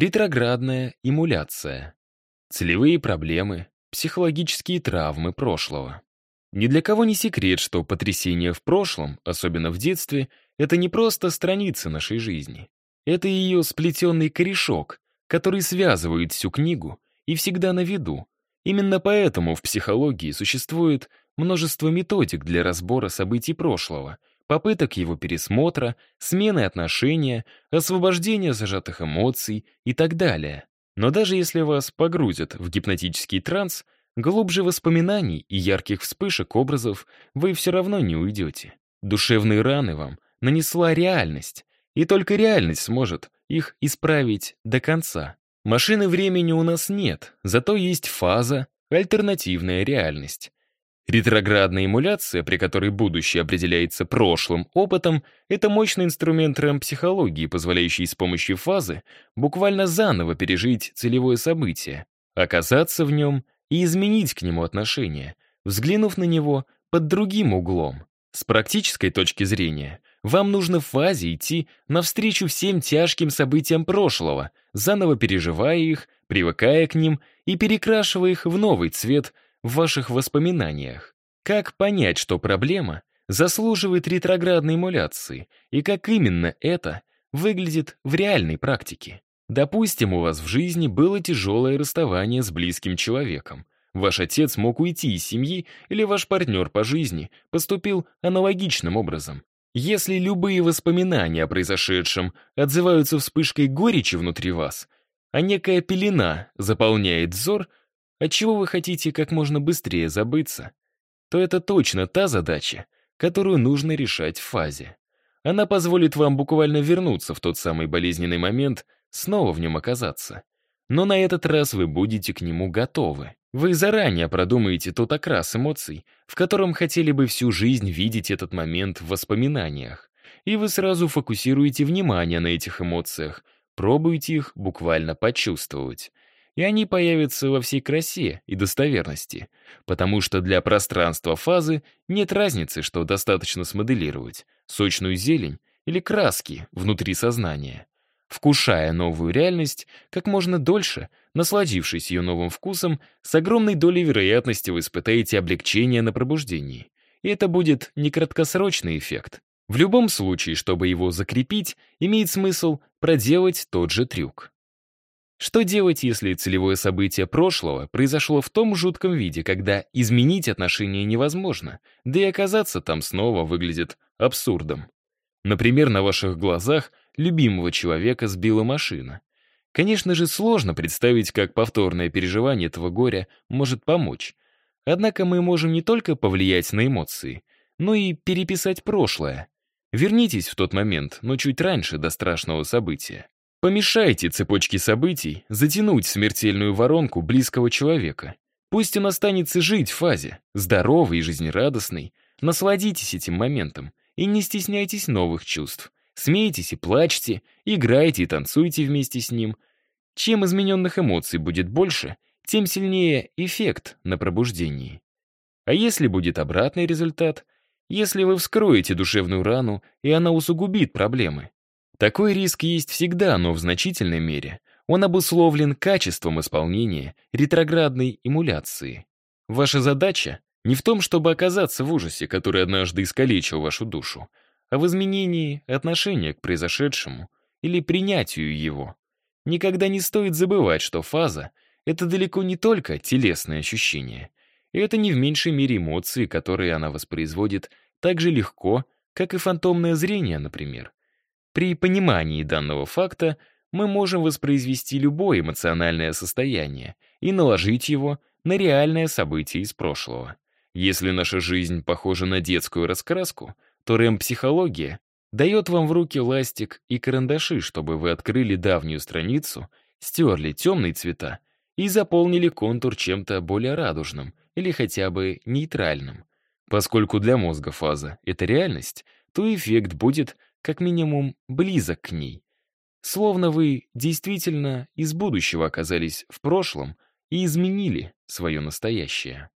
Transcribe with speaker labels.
Speaker 1: Ретроградная эмуляция. Целевые проблемы, психологические травмы прошлого. Ни для кого не секрет, что потрясение в прошлом, особенно в детстве, это не просто страница нашей жизни. Это ее сплетенный корешок, который связывает всю книгу и всегда на виду. Именно поэтому в психологии существует множество методик для разбора событий прошлого, попыток его пересмотра, смены отношения, освобождения зажатых эмоций и так далее. Но даже если вас погрузят в гипнотический транс, глубже воспоминаний и ярких вспышек образов вы все равно не уйдете. Душевные раны вам нанесла реальность, и только реальность сможет их исправить до конца. Машины времени у нас нет, зато есть фаза, альтернативная реальность. Ретроградная эмуляция, при которой будущее определяется прошлым опытом, это мощный инструмент рэм-психологии, позволяющий с помощью фазы буквально заново пережить целевое событие, оказаться в нем и изменить к нему отношение, взглянув на него под другим углом. С практической точки зрения, вам нужно в фазе идти навстречу всем тяжким событиям прошлого, заново переживая их, привыкая к ним и перекрашивая их в новый цвет – в ваших воспоминаниях. Как понять, что проблема заслуживает ретроградной эмуляции, и как именно это выглядит в реальной практике? Допустим, у вас в жизни было тяжелое расставание с близким человеком. Ваш отец мог уйти из семьи, или ваш партнер по жизни поступил аналогичным образом. Если любые воспоминания о произошедшем отзываются вспышкой горечи внутри вас, а некая пелена заполняет взор — от чего вы хотите как можно быстрее забыться, то это точно та задача, которую нужно решать в фазе. Она позволит вам буквально вернуться в тот самый болезненный момент, снова в нем оказаться. Но на этот раз вы будете к нему готовы. Вы заранее продумаете тот окрас эмоций, в котором хотели бы всю жизнь видеть этот момент в воспоминаниях. И вы сразу фокусируете внимание на этих эмоциях, пробуете их буквально почувствовать и они появятся во всей красе и достоверности, потому что для пространства фазы нет разницы, что достаточно смоделировать — сочную зелень или краски внутри сознания. Вкушая новую реальность, как можно дольше, насладившись ее новым вкусом, с огромной долей вероятности вы испытаете облегчение на пробуждении. И это будет не краткосрочный эффект. В любом случае, чтобы его закрепить, имеет смысл проделать тот же трюк. Что делать, если целевое событие прошлого произошло в том жутком виде, когда изменить отношения невозможно, да и оказаться там снова выглядит абсурдом? Например, на ваших глазах любимого человека сбила машина. Конечно же, сложно представить, как повторное переживание этого горя может помочь. Однако мы можем не только повлиять на эмоции, но и переписать прошлое. Вернитесь в тот момент, но чуть раньше до страшного события. Помешайте цепочке событий затянуть смертельную воронку близкого человека. Пусть он останется жить в фазе, здоровый и жизнерадостный. Насладитесь этим моментом и не стесняйтесь новых чувств. Смейтесь и плачьте, играйте и танцуйте вместе с ним. Чем измененных эмоций будет больше, тем сильнее эффект на пробуждении. А если будет обратный результат? Если вы вскроете душевную рану, и она усугубит проблемы, такой риск есть всегда, но в значительной мере он обусловлен качеством исполнения ретроградной эмуляции. Ваша задача не в том, чтобы оказаться в ужасе, который однажды искалечил вашу душу, а в изменении отношения к произошедшему или принятию его. Никогда не стоит забывать, что фаза — это далеко не только телесные ощущения, и это не в меньшей мере эмоции, которые она воспроизводит так же легко, как и фантомное зрение, например. При понимании данного факта мы можем воспроизвести любое эмоциональное состояние и наложить его на реальное событие из прошлого. Если наша жизнь похожа на детскую раскраску, то рэм-психология дает вам в руки ластик и карандаши, чтобы вы открыли давнюю страницу, стерли темные цвета и заполнили контур чем-то более радужным или хотя бы нейтральным. Поскольку для мозга фаза — это реальность, то эффект будет как минимум близок к ней. Словно вы действительно из будущего оказались в прошлом и изменили свое настоящее.